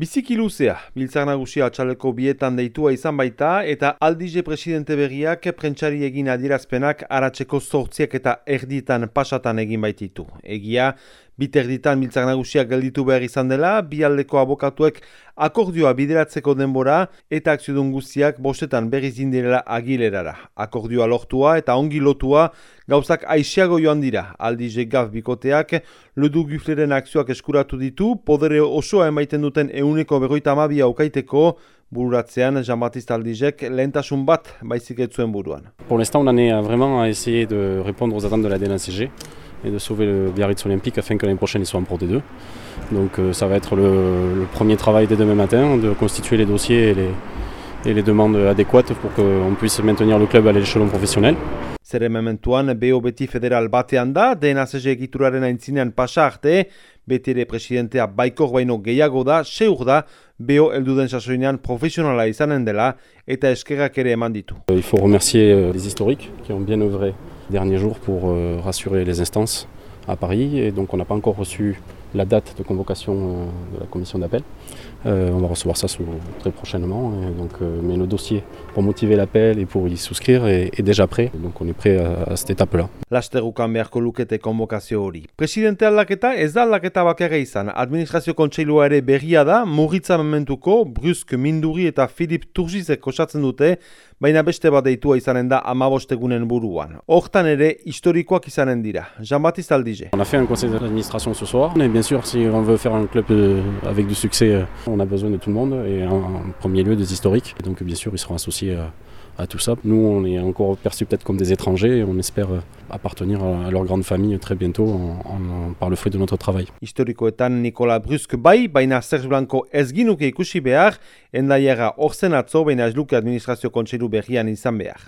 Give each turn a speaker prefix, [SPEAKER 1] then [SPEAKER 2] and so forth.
[SPEAKER 1] Biziki luzea, biltzar nagusia atxaleko bietan deitua izan baita eta aldize presidente berriak prentsari egin adierazpenak aratzeko zortziak eta erditan pasatan egin baititu. Egia, bit erditan biltzar nagusiak gelditu behar izan dela, bi aldeko abokatuek akordioa bideratzeko denbora eta akziodun guztiak bostetan berriz indirela agilerara. Akordioa lortua eta ongi lotua gauzak aixiago joan dira. Aldize gaf bikoteak, ludu gufleren akzioak eskuratu ditu, podere osoa emaiten duten eun euneko berroita amabia aukaiteko bururatzean Jean-Baptiste Aldizek lehentasun bat baizik etzuen buruan.
[SPEAKER 2] Pour l'instant, on en vraiment à essayer de répondre aux attentes de la DNCG et de sauver le Biarritz Olympique afin que l'année prochaine il soit en Pro D2. Donc euh, ça va être le, le, premier travail dès demain matin, de constituer les dossiers et les, et les demandes adéquates pour qu'on puisse maintenir le club à l'échelon professionnel.
[SPEAKER 1] Zere mementuan, BO beti federal batean da, DNCG egituraren aintzinean pasa arte, beti ere presidentea baikor baino gehiago da, seur da, BO elduden sasoinean profesionala izanen dela eta eskerrak ere eman ditu.
[SPEAKER 2] Il faut remercier euh, les historiques qui ont bien œuvré derniers jours pour euh, rassurer les instances à Paris et donc on n'a pas encore reçu la date de convocation euh, de la commission d'appel. Euh, on va recevoir ça sous, très prochainement. Et donc, euh, mais le dossier pour motiver l'appel et pour y souscrire est, est déjà prêt. Donc on est prêt à, à cette étape-là.
[SPEAKER 1] Lasterukan beharko lukete konbokazio hori. Presidente aldaketa ez da aldaketa bakarra izan. Administrazio kontseilua ere berria da, murritza mementuko, Brusk Minduri eta Filip Turzizek osatzen dute, baina beste bat deitua izanen da amabostegunen buruan. Hortan ere, historikoak izanen dira. Jean-Baptiste Aldize.
[SPEAKER 2] On a fait un conseil d'administration ce soir. Mais bien sûr, si on veut faire un club euh, avec du succès, on a besoin de tout le monde et en premier lieu des historiques. Et donc bien sûr, ils seront associés à, à tout ça. Nous, on est encore perçus peut-être comme des étrangers et on espère euh, appartenir à leur grande famille très bientôt en, en, par le fruit de notre travail.
[SPEAKER 1] Historikoetan Nikola Brusk bai, baina Serge Blanco ez ginuke ikusi behar, endaiara orzen atzo, baina ez luke administrazio kontseilu berrian izan behar.